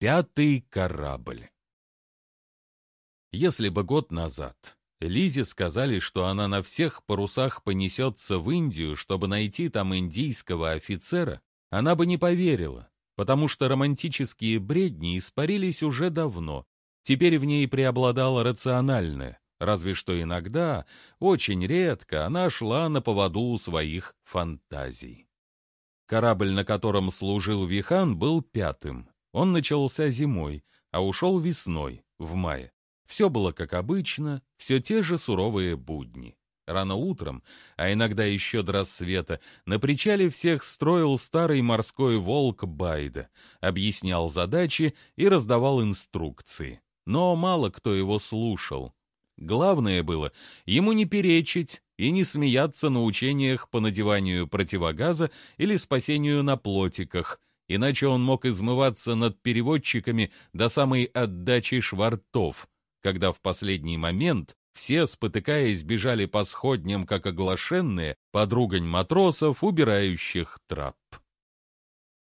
Пятый корабль. Если бы год назад Лизе сказали, что она на всех парусах понесется в Индию, чтобы найти там индийского офицера, она бы не поверила, потому что романтические бредни испарились уже давно. Теперь в ней преобладало рациональное, разве что иногда, очень редко, она шла на поводу у своих фантазий. Корабль, на котором служил Вихан, был пятым. Он начался зимой, а ушел весной, в мае. Все было как обычно, все те же суровые будни. Рано утром, а иногда еще до рассвета, на причале всех строил старый морской волк Байда, объяснял задачи и раздавал инструкции. Но мало кто его слушал. Главное было ему не перечить и не смеяться на учениях по надеванию противогаза или спасению на плотиках, иначе он мог измываться над переводчиками до самой отдачи швартов — когда в последний момент все, спотыкаясь, бежали по сходням, как оглашенные, подругань матросов, убирающих трап.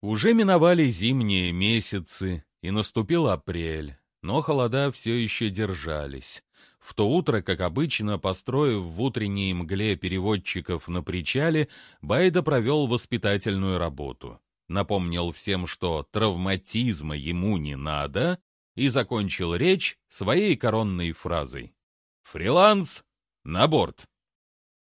Уже миновали зимние месяцы, и наступил апрель, но холода все еще держались. В то утро, как обычно, построив в утренней мгле переводчиков на причале, Байда провел воспитательную работу. Напомнил всем, что травматизма ему не надо, и закончил речь своей коронной фразой. «Фриланс! На борт!»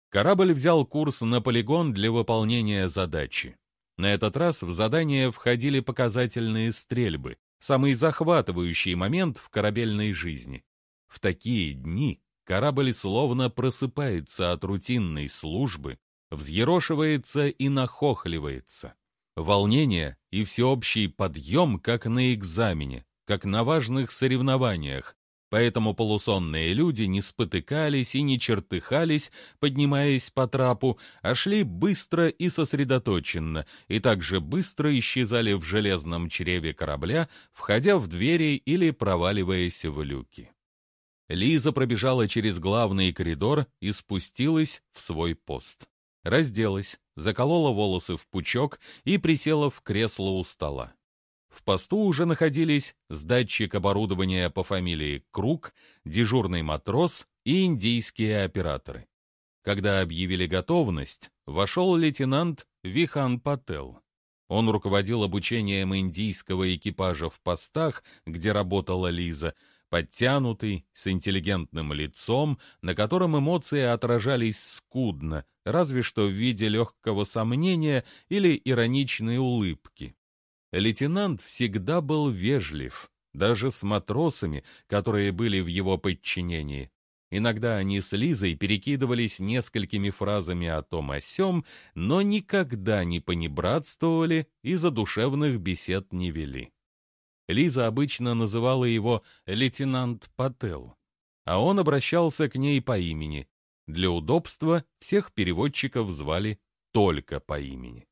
Корабль взял курс на полигон для выполнения задачи. На этот раз в задание входили показательные стрельбы, самый захватывающий момент в корабельной жизни. В такие дни корабль словно просыпается от рутинной службы, взъерошивается и нахохливается. Волнение и всеобщий подъем, как на экзамене, как на важных соревнованиях, поэтому полусонные люди не спотыкались и не чертыхались, поднимаясь по трапу, а шли быстро и сосредоточенно, и также быстро исчезали в железном чреве корабля, входя в двери или проваливаясь в люки. Лиза пробежала через главный коридор и спустилась в свой пост. Разделась, заколола волосы в пучок и присела в кресло у стола. В посту уже находились сдатчик оборудования по фамилии Круг, дежурный матрос и индийские операторы. Когда объявили готовность, вошел лейтенант Вихан Пател. Он руководил обучением индийского экипажа в постах, где работала Лиза, подтянутый, с интеллигентным лицом, на котором эмоции отражались скудно, разве что в виде легкого сомнения или ироничной улыбки. Лейтенант всегда был вежлив, даже с матросами, которые были в его подчинении. Иногда они с Лизой перекидывались несколькими фразами о том о сём, но никогда не понебратствовали и задушевных бесед не вели. Лиза обычно называла его лейтенант Пател, а он обращался к ней по имени. Для удобства всех переводчиков звали только по имени.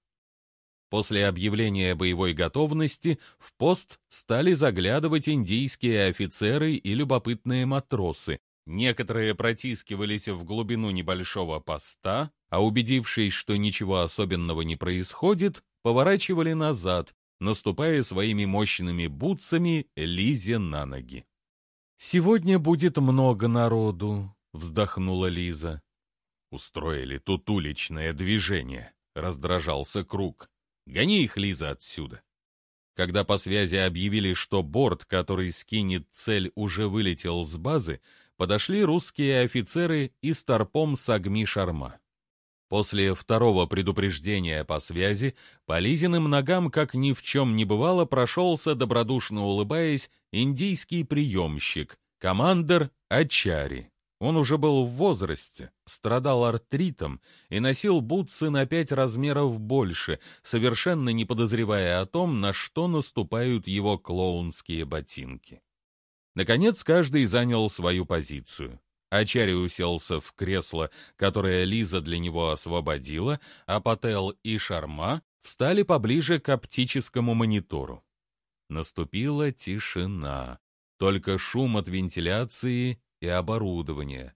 После объявления боевой готовности в пост стали заглядывать индийские офицеры и любопытные матросы. Некоторые протискивались в глубину небольшого поста, а убедившись, что ничего особенного не происходит, поворачивали назад, наступая своими мощными бутсами Лизе на ноги. «Сегодня будет много народу», — вздохнула Лиза. «Устроили тут уличное движение», — раздражался Круг. Гони их, Лиза, отсюда. Когда по связи объявили, что борт, который скинет цель, уже вылетел с базы, подошли русские офицеры и старпом Сагми Шарма. После второго предупреждения по связи, по Лизиным ногам, как ни в чем не бывало, прошелся, добродушно улыбаясь, индийский приемщик, командир Ачари. Он уже был в возрасте, страдал артритом и носил бутсы на пять размеров больше, совершенно не подозревая о том, на что наступают его клоунские ботинки. Наконец, каждый занял свою позицию. Ачари уселся в кресло, которое Лиза для него освободила, а Пател и Шарма встали поближе к оптическому монитору. Наступила тишина, только шум от вентиляции и оборудования.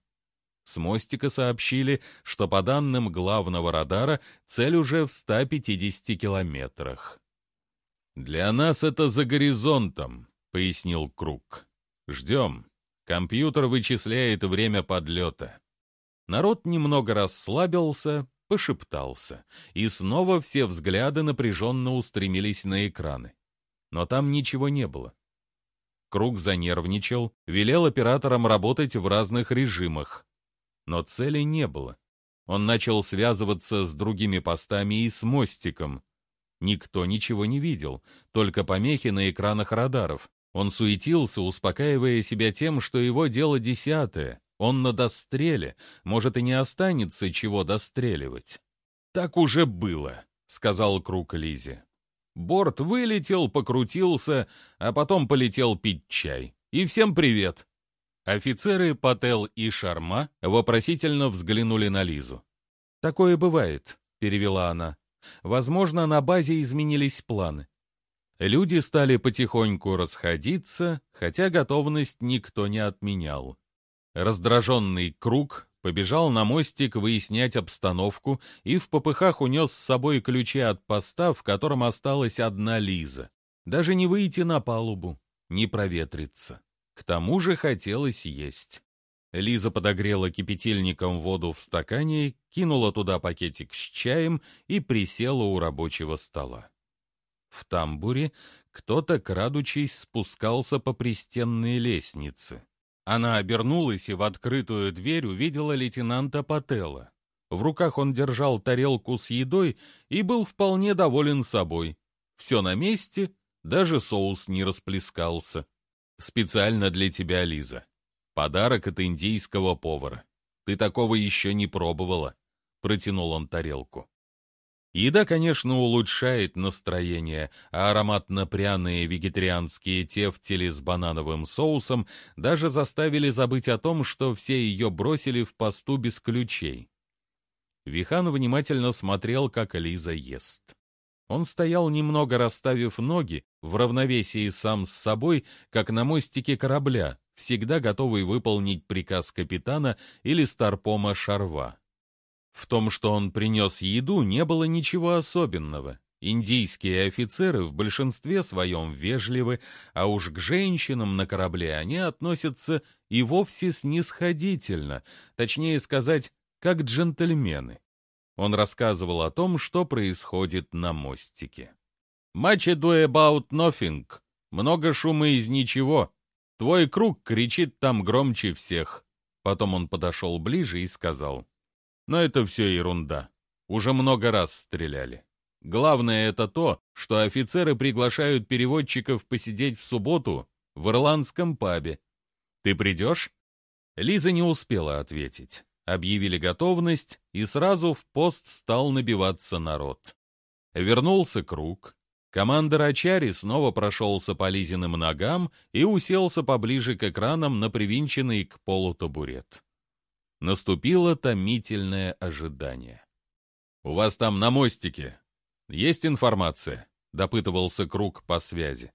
С мостика сообщили, что по данным главного радара цель уже в 150 километрах. «Для нас это за горизонтом», — пояснил Круг. «Ждем. Компьютер вычисляет время подлета». Народ немного расслабился, пошептался, и снова все взгляды напряженно устремились на экраны. Но там ничего не было. Круг занервничал, велел операторам работать в разных режимах. Но цели не было. Он начал связываться с другими постами и с мостиком. Никто ничего не видел, только помехи на экранах радаров. Он суетился, успокаивая себя тем, что его дело десятое. Он на достреле, может и не останется чего достреливать. «Так уже было», — сказал Круг Лизе. Борт вылетел, покрутился, а потом полетел пить чай. И всем привет. Офицеры Пател и Шарма вопросительно взглянули на Лизу. «Такое бывает», — перевела она. «Возможно, на базе изменились планы». Люди стали потихоньку расходиться, хотя готовность никто не отменял. Раздраженный круг побежал на мостик выяснять обстановку и в попыхах унес с собой ключи от поста, в котором осталась одна Лиза. Даже не выйти на палубу, не проветриться. К тому же хотелось есть. Лиза подогрела кипятильником воду в стакане, кинула туда пакетик с чаем и присела у рабочего стола. В тамбуре кто-то, крадучись, спускался по пристенной лестнице. Она обернулась и в открытую дверь увидела лейтенанта Пателла. В руках он держал тарелку с едой и был вполне доволен собой. Все на месте, даже соус не расплескался. Специально для тебя, Лиза. Подарок от индийского повара. Ты такого еще не пробовала. Протянул он тарелку. Еда, конечно, улучшает настроение, а ароматно-пряные вегетарианские тефтели с банановым соусом даже заставили забыть о том, что все ее бросили в посту без ключей. Вихан внимательно смотрел, как Лиза ест. Он стоял немного расставив ноги, в равновесии сам с собой, как на мостике корабля, всегда готовый выполнить приказ капитана или старпома Шарва. В том, что он принес еду, не было ничего особенного. Индийские офицеры в большинстве своем вежливы, а уж к женщинам на корабле они относятся и вовсе снисходительно, точнее сказать, как джентльмены. Он рассказывал о том, что происходит на мостике. «Much ado about nothing. Много шума из ничего. Твой круг кричит там громче всех». Потом он подошел ближе и сказал, но это все ерунда. Уже много раз стреляли. Главное это то, что офицеры приглашают переводчиков посидеть в субботу в ирландском пабе. Ты придешь? Лиза не успела ответить. Объявили готовность, и сразу в пост стал набиваться народ. Вернулся круг. Командор Ачари снова прошелся по Лизиным ногам и уселся поближе к экранам на привинченный к полу табурет. Наступило томительное ожидание. «У вас там на мостике есть информация?» — допытывался Круг по связи.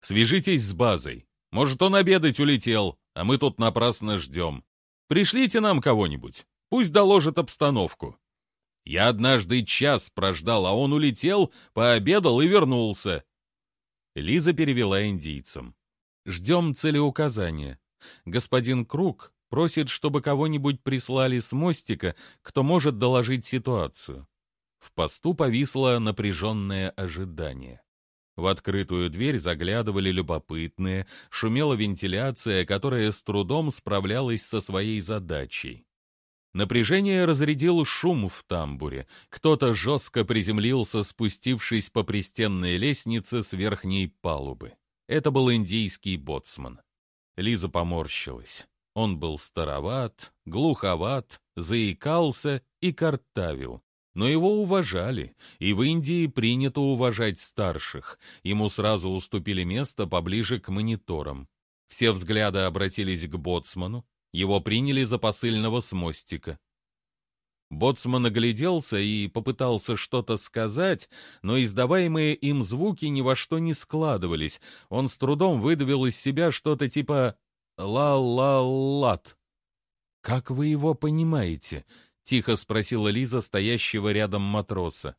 «Свяжитесь с базой. Может, он обедать улетел, а мы тут напрасно ждем. Пришлите нам кого-нибудь, пусть доложит обстановку. Я однажды час прождал, а он улетел, пообедал и вернулся». Лиза перевела индийцам. «Ждем целеуказания. Господин Круг Просит, чтобы кого-нибудь прислали с мостика, кто может доложить ситуацию. В посту повисло напряженное ожидание. В открытую дверь заглядывали любопытные, шумела вентиляция, которая с трудом справлялась со своей задачей. Напряжение разрядил шум в тамбуре. Кто-то жестко приземлился, спустившись по пристенной лестнице с верхней палубы. Это был индийский боцман. Лиза поморщилась. Он был староват, глуховат, заикался и картавил. Но его уважали, и в Индии принято уважать старших. Ему сразу уступили место поближе к мониторам. Все взгляды обратились к боцману. Его приняли за посыльного с мостика. Боцман огляделся и попытался что-то сказать, но издаваемые им звуки ни во что не складывались. Он с трудом выдавил из себя что-то типа Ла-ла-лат. «Как вы его понимаете?» — тихо спросила Лиза, стоящего рядом матроса.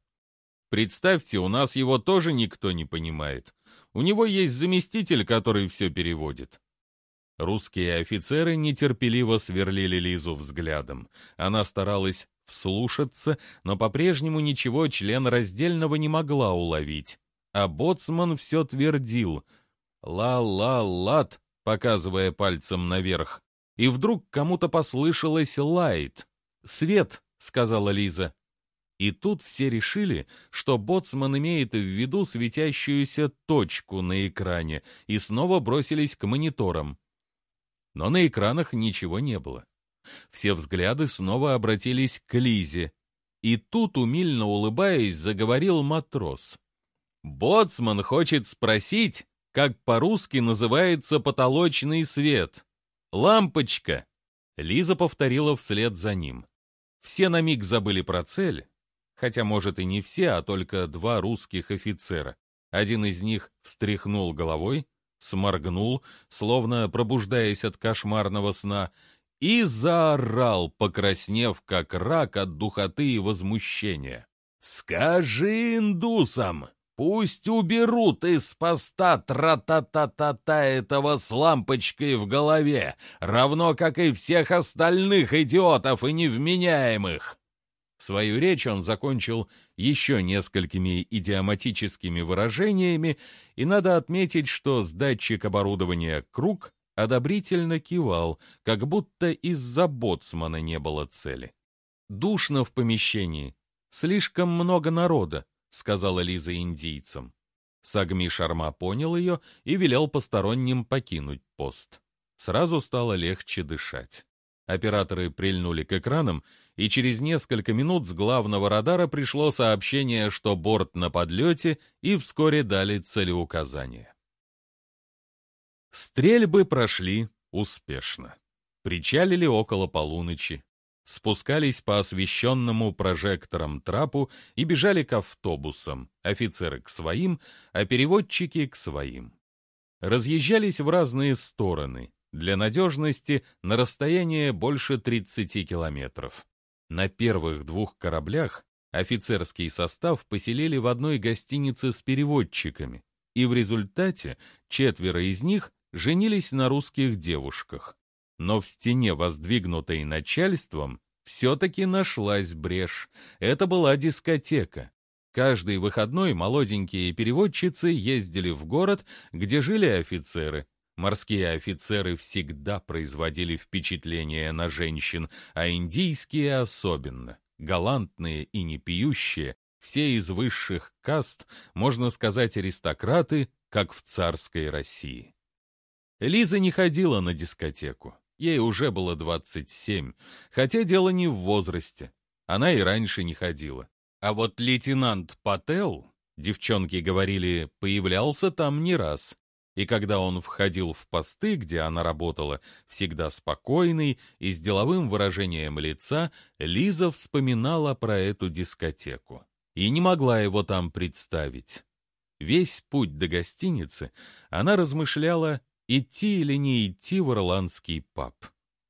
Представьте, у нас его тоже никто не понимает. У него есть заместитель, который все переводит. Русские офицеры нетерпеливо сверлили Лизу взглядом. Она старалась вслушаться, но по-прежнему ничего член раздельного не могла уловить. А боцман все твердил «ла-ла-лат», показывая пальцем наверх. И вдруг кому-то послышалось «лайт». «Свет», — сказала Лиза. И тут все решили, что боцман имеет в виду светящуюся точку на экране, и снова бросились к мониторам. Но на экранах ничего не было. Все взгляды снова обратились к Лизе. И тут, умильно улыбаясь, заговорил матрос. «Боцман хочет спросить, как по-русски называется потолочный свет. Лампочка!» Лиза повторила вслед за ним. Все на миг забыли про цель, хотя, может, и не все, а только два русских офицера. Один из них встряхнул головой, сморгнул, словно пробуждаясь от кошмарного сна, и заорал, покраснев, как рак от духоты и возмущения. «Скажи индусам, пусть уберут из поста тра-та-та-та-та этого с лампочкой в голове, равно как и всех остальных идиотов и невменяемых!» Свою речь он закончил еще несколькими идиоматическими выражениями, и надо отметить, что с датчик оборудования «Круг» одобрительно кивал, как будто из-за боцмана не было цели. «Душно в помещении. Слишком много народа», — сказала Лиза индийцам. Сагми Шарма понял ее и велел посторонним покинуть пост. Сразу стало легче дышать. Операторы прильнули к экранам, и через несколько минут с главного радара пришло сообщение, что борт на подлете, и вскоре дали целеуказания. Стрельбы прошли успешно. Причалили около полуночи, спускались по освещенному прожектором трапу и бежали к автобусам, офицеры к своим, а переводчики к своим. Разъезжались в разные стороны, для надежности на расстояние больше 30 километров. На первых двух кораблях офицерский состав поселили в одной гостинице с переводчиками, и в результате четверо из них женились на русских девушках. Но в стене, воздвигнутой начальством, все-таки нашлась брешь. Это была дискотека. Каждый выходной молоденькие переводчицы ездили в город, где жили офицеры. Морские офицеры всегда производили впечатление на женщин, а индийские особенно. Галантные и непьющие, все из высших каст, можно сказать, аристократы, как в царской России. Лиза не ходила на дискотеку. Ей уже было 27, хотя дело не в возрасте. Она и раньше не ходила. А вот лейтенант Пател, девчонки говорили, появлялся там не раз. И когда он входил в посты, где она работала, всегда спокойный и с деловым выражением лица, Лиза вспоминала про эту дискотеку. И не могла его там представить. Весь путь до гостиницы она размышляла, идти или не идти в ирландский паб.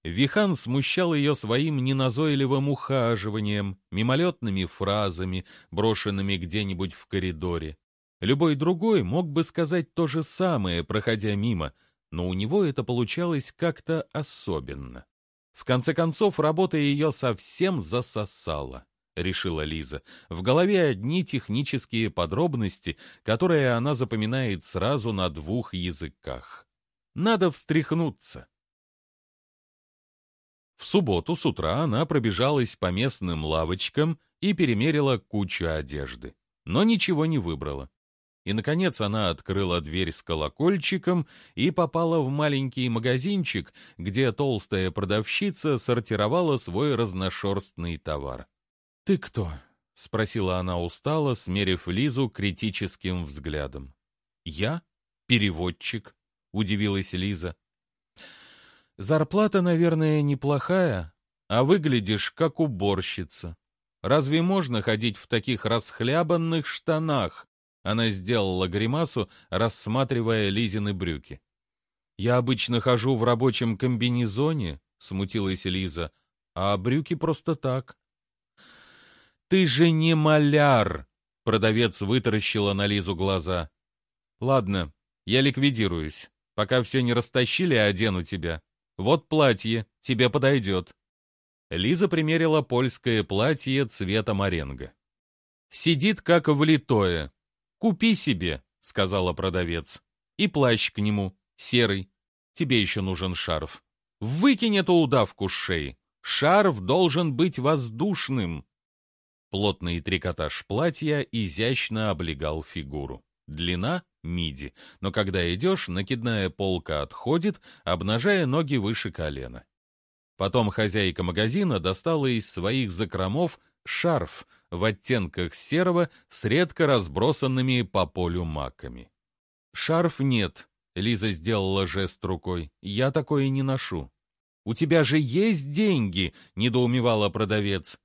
Вихан смущал ее своим неназойливым ухаживанием, мимолетными фразами, брошенными где-нибудь в коридоре. Любой другой мог бы сказать то же самое, проходя мимо, но у него это получалось как-то особенно. В конце концов, работа ее совсем засосала, решила Лиза. В голове одни технические подробности, которые она запоминает сразу на двух языках. Надо встряхнуться. В субботу с утра она пробежалась по местным лавочкам и перемерила кучу одежды, но ничего не выбрала. И, наконец, она открыла дверь с колокольчиком и попала в маленький магазинчик, где толстая продавщица сортировала свой разношерстный товар. «Ты кто?» — спросила она устало, смерив Лизу критическим взглядом. «Я? Переводчик?» — удивилась Лиза. «Зарплата, наверное, неплохая, а выглядишь как уборщица. Разве можно ходить в таких расхлябанных штанах?» Она сделала гримасу, рассматривая Лизины брюки. «Я обычно хожу в рабочем комбинезоне», — смутилась Лиза, — «а брюки просто так». «Ты же не маляр!» Продавец вытаращила на Лизу глаза. «Ладно, я ликвидируюсь. Пока все не растащили, одену тебя. Вот платье, тебе подойдет». Лиза примерила польское платье цвета моренго. «Сидит как влитое. Купи себе», — сказала продавец. «И плащ к нему, серый. Тебе еще нужен шарф. Выкинь эту удавку с шеи. Шарф должен быть воздушным». Плотный трикотаж платья изящно облегал фигуру. Длина — миди, но когда идешь, накидная полка отходит, обнажая ноги выше колена. Потом хозяйка магазина достала из своих закромов шарф в оттенках серого с редко разбросанными по полю маками. «Шарф нет», — Лиза сделала жест рукой, — «я такое не ношу». «У тебя же есть деньги», — недоумевала продавец.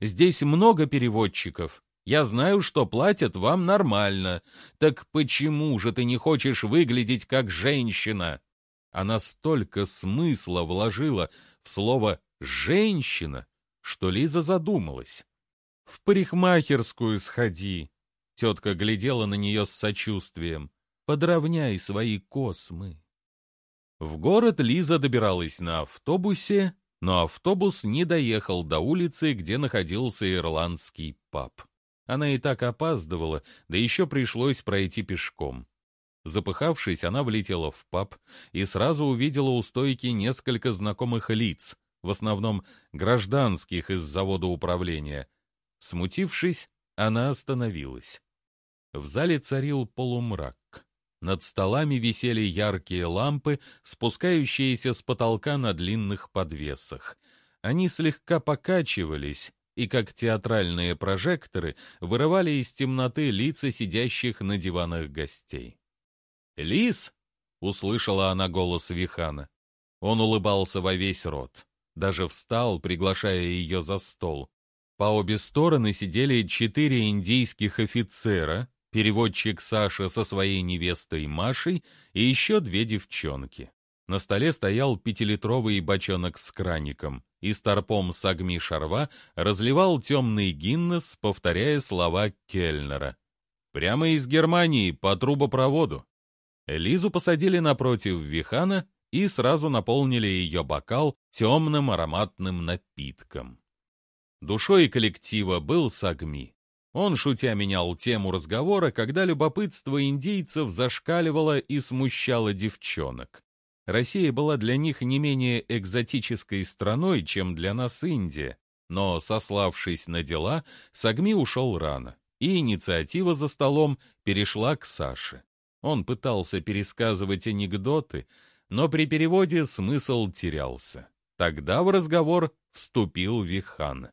«Здесь много переводчиков. Я знаю, что платят вам нормально. Так почему же ты не хочешь выглядеть как женщина?» Она столько смысла вложила слово «женщина», что Лиза задумалась. «В парикмахерскую сходи!» Тетка глядела на нее с сочувствием. «Подровняй свои космы!» В город Лиза добиралась на автобусе, но автобус не доехал до улицы, где находился ирландский паб. Она и так опаздывала, да еще пришлось пройти пешком. Запыхавшись, она влетела в паб и сразу увидела у стойки несколько знакомых лиц, в основном гражданских из завода управления. Смутившись, она остановилась. В зале царил полумрак. Над столами висели яркие лампы, спускающиеся с потолка на длинных подвесах. Они слегка покачивались, и, как театральные прожекторы, вырывали из темноты лица сидящих на диванах гостей. «Лис!» — услышала она голос Вихана. Он улыбался во весь рот. Даже встал, приглашая ее за стол. По обе стороны сидели четыре индийских офицера, переводчик Саша со своей невестой Машей и еще две девчонки. На столе стоял пятилитровый бочонок с краником, и старпом Сагми Шарва разливал темный гиннес, повторяя слова Кельнера. «Прямо из Германии, по трубопроводу. Лизу посадили напротив Вихана и сразу наполнили ее бокал темным ароматным напитком. Душой коллектива был Сагми. Он, шутя, менял тему разговора, когда любопытство индейцев зашкаливало и смущало девчонок. Россия была для них не менее экзотической страной, чем для нас Индия, но, сославшись на дела, Сагми ушел рано, и инициатива за столом перешла к Саше. Он пытался пересказывать анекдоты, но при переводе смысл терялся. Тогда в разговор вступил Вихан.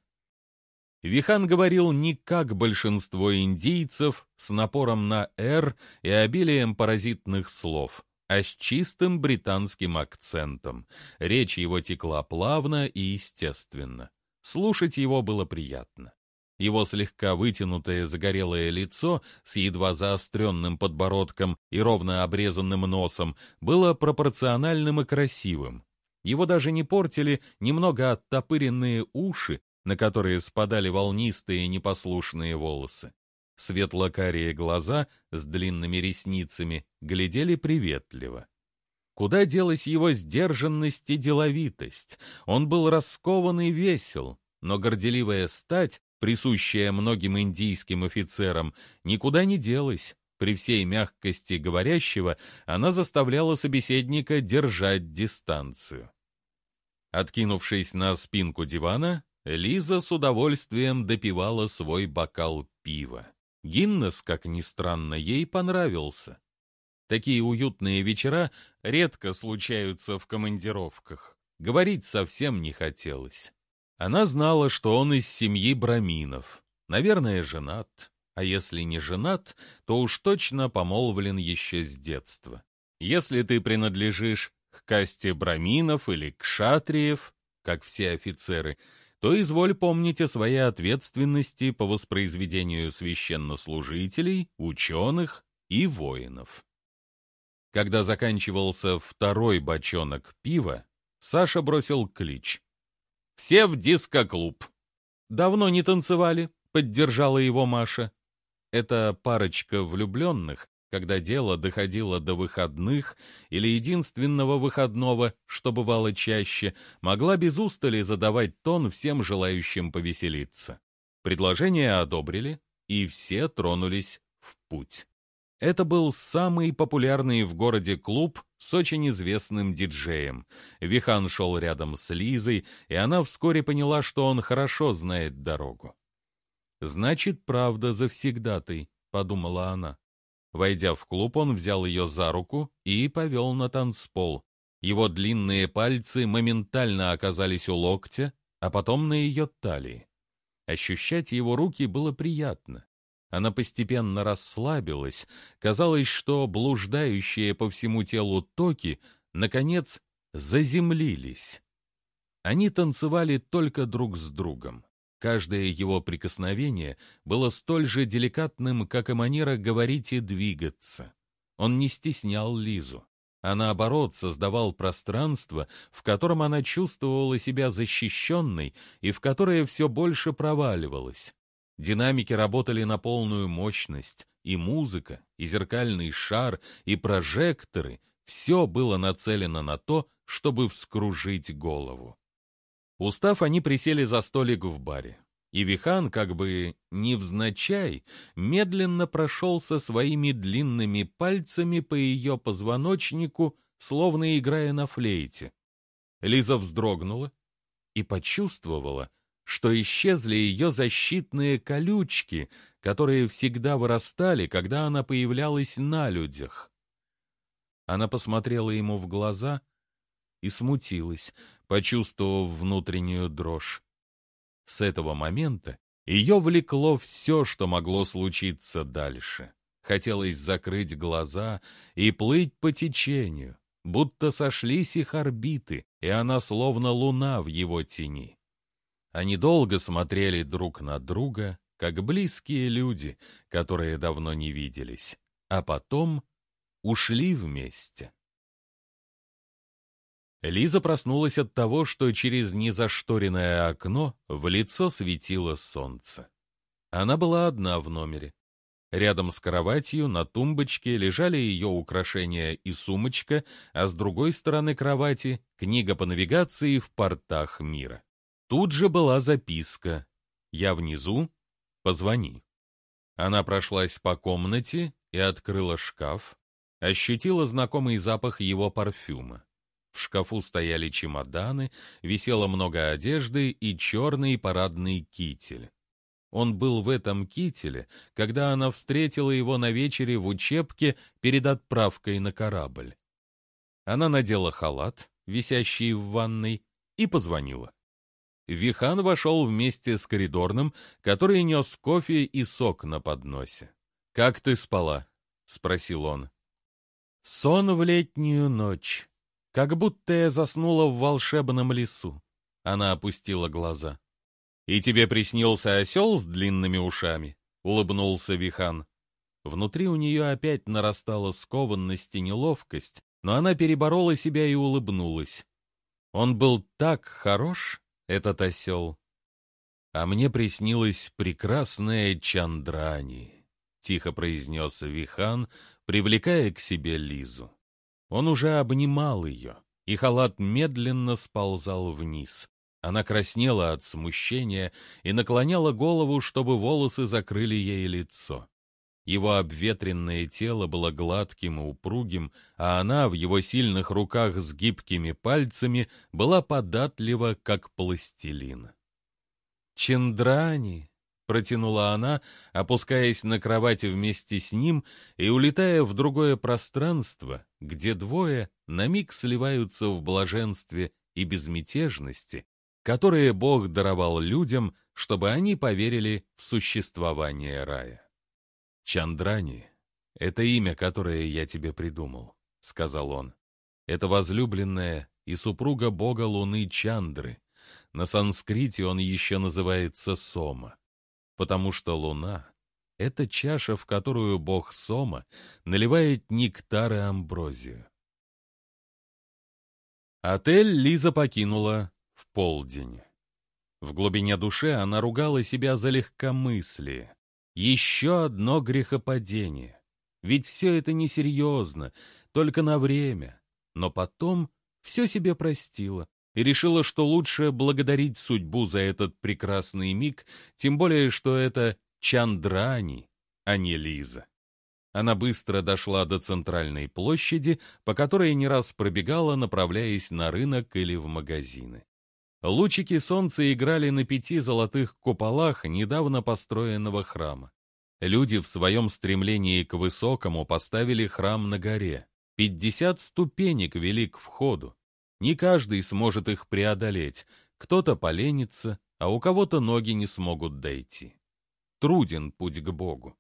Вихан говорил не как большинство индийцев, с напором на «р» и обилием паразитных слов, а с чистым британским акцентом. Речь его текла плавно и естественно. Слушать его было приятно. Его слегка вытянутое загорелое лицо с едва заостренным подбородком и ровно обрезанным носом было пропорциональным и красивым. Его даже не портили немного оттопыренные уши, на которые спадали волнистые непослушные волосы. Светло-карие глаза с длинными ресницами глядели приветливо. Куда делась его сдержанность и деловитость? Он был раскован и весел, но горделивая стать присущая многим индийским офицерам, никуда не делась. При всей мягкости говорящего она заставляла собеседника держать дистанцию. Откинувшись на спинку дивана, Лиза с удовольствием допивала свой бокал пива. Гиннес, как ни странно, ей понравился. Такие уютные вечера редко случаются в командировках. Говорить совсем не хотелось. Она знала, что он из семьи браминов. Наверное, женат. А если не женат, то уж точно помолвлен еще с детства. Если ты принадлежишь к касте браминов или к шатриев, как все офицеры, то изволь помнить о своей ответственности по воспроизведению священнослужителей, ученых и воинов. Когда заканчивался второй бочонок пива, Саша бросил клич. Все в диско-клуб. Давно не танцевали, поддержала его Маша. Эта парочка влюбленных, когда дело доходило до выходных или единственного выходного, что бывало чаще, могла без устали задавать тон всем желающим повеселиться. Предложение одобрили, и все тронулись в путь. Это был самый популярный в городе клуб с очень известным диджеем. Вихан шел рядом с Лизой, и она вскоре поняла, что он хорошо знает дорогу. «Значит, правда завсегдатый», — подумала она. Войдя в клуб, он взял ее за руку и повел на танцпол. Его длинные пальцы моментально оказались у локтя, а потом на ее талии. Ощущать его руки было приятно. Она постепенно расслабилась, казалось, что блуждающие по всему телу токи, наконец, заземлились. Они танцевали только друг с другом. Каждое его прикосновение было столь же деликатным, как и манера говорить и двигаться. Он не стеснял Лизу, а наоборот создавал пространство, в котором она чувствовала себя защищенной и в которое все больше проваливалась. Динамики работали на полную мощность, и музыка, и зеркальный шар, и прожекторы — все было нацелено на то, чтобы вскружить голову. Устав, они присели за столик в баре. И Вихан, как бы невзначай, медленно прошелся своими длинными пальцами по ее позвоночнику, словно играя на флейте. Лиза вздрогнула и почувствовала, что исчезли ее защитные колючки, которые всегда вырастали, когда она появлялась на людях. Она посмотрела ему в глаза и смутилась, почувствовав внутреннюю дрожь. С этого момента ее влекло все, что могло случиться дальше. Хотелось закрыть глаза и плыть по течению, будто сошлись их орбиты, и она словно луна в его тени. Они долго смотрели друг на друга, как близкие люди, которые давно не виделись, а потом ушли вместе. Лиза проснулась от того, что через незашторенное окно в лицо светило солнце. Она была одна в номере. Рядом с кроватью на тумбочке лежали ее украшения и сумочка, а с другой стороны кровати — книга по навигации в портах мира. Тут же была записка «Я внизу, позвони». Она прошлась по комнате и открыла шкаф, ощутила знакомый запах его парфюма. В шкафу стояли чемоданы, висело много одежды и черный парадный китель. Он был в этом кителе, когда она встретила его на вечере в учебке перед отправкой на корабль. Она надела халат, висящий в ванной, и позвонила. Вихан вошел вместе с коридорным, который нес кофе и сок на подносе. «Как ты спала?» — спросил он. «Сон в летнюю ночь, как будто я заснула в волшебном лесу». Она опустила глаза. «И тебе приснился осел с длинными ушами?» — улыбнулся Вихан. Внутри у нее опять нарастала скованность и неловкость, но она переборола себя и улыбнулась. Он был так хорош, этот осел. А мне приснилась прекрасная Чандрани, тихо произнес Вихан, привлекая к себе Лизу. Он уже обнимал ее, и халат медленно сползал вниз. Она краснела от смущения и наклоняла голову, чтобы волосы закрыли ей лицо. Его обветренное тело было гладким и упругим, а она в его сильных руках с гибкими пальцами была податлива, как пластилин. «Чендрани!» — протянула она, опускаясь на кровати вместе с ним и улетая в другое пространство, где двое на миг сливаются в блаженстве и безмятежности, которые Бог даровал людям, чтобы они поверили в существование рая. «Чандрани — это имя, которое я тебе придумал», — сказал он. «Это возлюбленная и супруга бога Луны Чандры. На санскрите он еще называется Сома, потому что Луна — это чаша, в которую бог Сома наливает нектар и амброзию». Отель Лиза покинула в полдень. В глубине души она ругала себя за легкомыслие. Еще одно грехопадение. Ведь все это несерьезно, только на время. Но потом все себе простила и решила, что лучше благодарить судьбу за этот прекрасный миг, тем более, что это Чандрани, а не Лиза. Она быстро дошла до центральной площади, по которой не раз пробегала, направляясь на рынок или в магазины. Лучики солнца играли на пяти золотых куполах недавно построенного храма. Люди в своем стремлении к высокому поставили храм на горе. Пятьдесят ступенек вели к входу. Не каждый сможет их преодолеть, кто-то поленится, а у кого-то ноги не смогут дойти. Труден путь к Богу.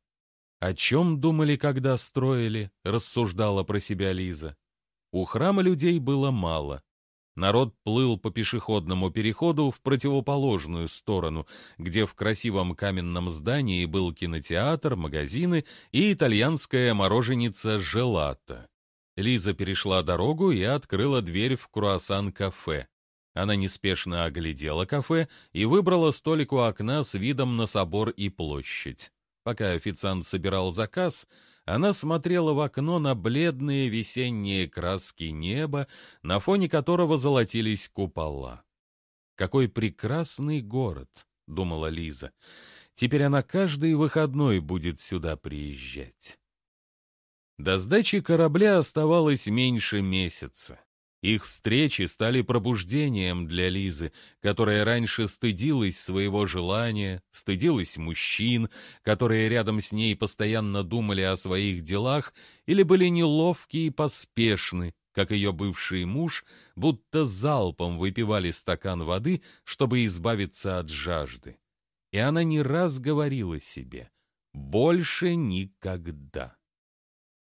О чем думали, когда строили, рассуждала про себя Лиза. У храма людей было мало. Народ плыл по пешеходному переходу в противоположную сторону, где в красивом каменном здании был кинотеатр, магазины и итальянская мороженица «Желата». Лиза перешла дорогу и открыла дверь в круассан-кафе. Она неспешно оглядела кафе и выбрала столик у окна с видом на собор и площадь. Пока официант собирал заказ, она смотрела в окно на бледные весенние краски неба, на фоне которого золотились купола. «Какой прекрасный город!» — думала Лиза. «Теперь она каждый выходной будет сюда приезжать». До сдачи корабля оставалось меньше месяца. Их встречи стали пробуждением для Лизы, которая раньше стыдилась своего желания, стыдилась мужчин, которые рядом с ней постоянно думали о своих делах или были неловки и поспешны, как ее бывший муж, будто залпом выпивали стакан воды, чтобы избавиться от жажды. И она не раз говорила себе «больше никогда».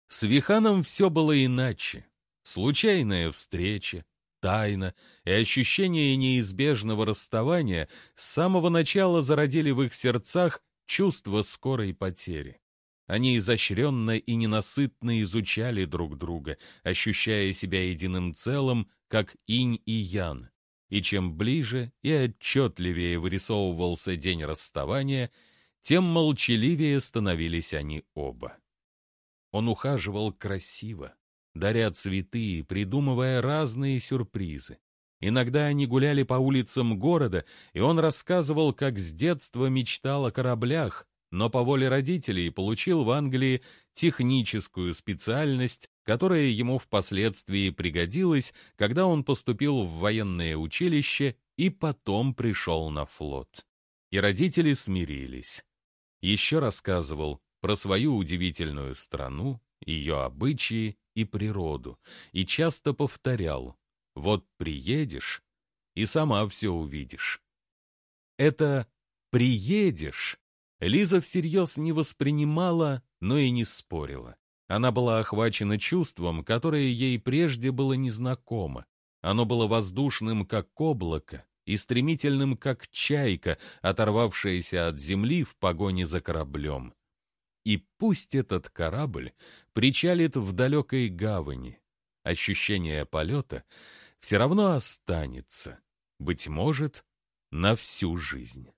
С Виханом все было иначе. Случайная встреча, тайна и ощущение неизбежного расставания с самого начала зародили в их сердцах чувство скорой потери. Они изощренно и ненасытно изучали друг друга, ощущая себя единым целым, как инь и ян. И чем ближе и отчетливее вырисовывался день расставания, тем молчаливее становились они оба. Он ухаживал красиво, даря цветы, придумывая разные сюрпризы. Иногда они гуляли по улицам города, и он рассказывал, как с детства мечтал о кораблях, но по воле родителей получил в Англии техническую специальность, которая ему впоследствии пригодилась, когда он поступил в военное училище и потом пришел на флот. И родители смирились. Еще рассказывал, про свою удивительную страну, ее обычаи и природу, и часто повторял «Вот приедешь, и сама все увидишь». Это «приедешь» Лиза всерьез не воспринимала, но и не спорила. Она была охвачена чувством, которое ей прежде было незнакомо. Оно было воздушным, как облако, и стремительным, как чайка, оторвавшаяся от земли в погоне за кораблем. И пусть этот корабль причалит в далекой гавани, ощущение полета все равно останется, быть может, на всю жизнь.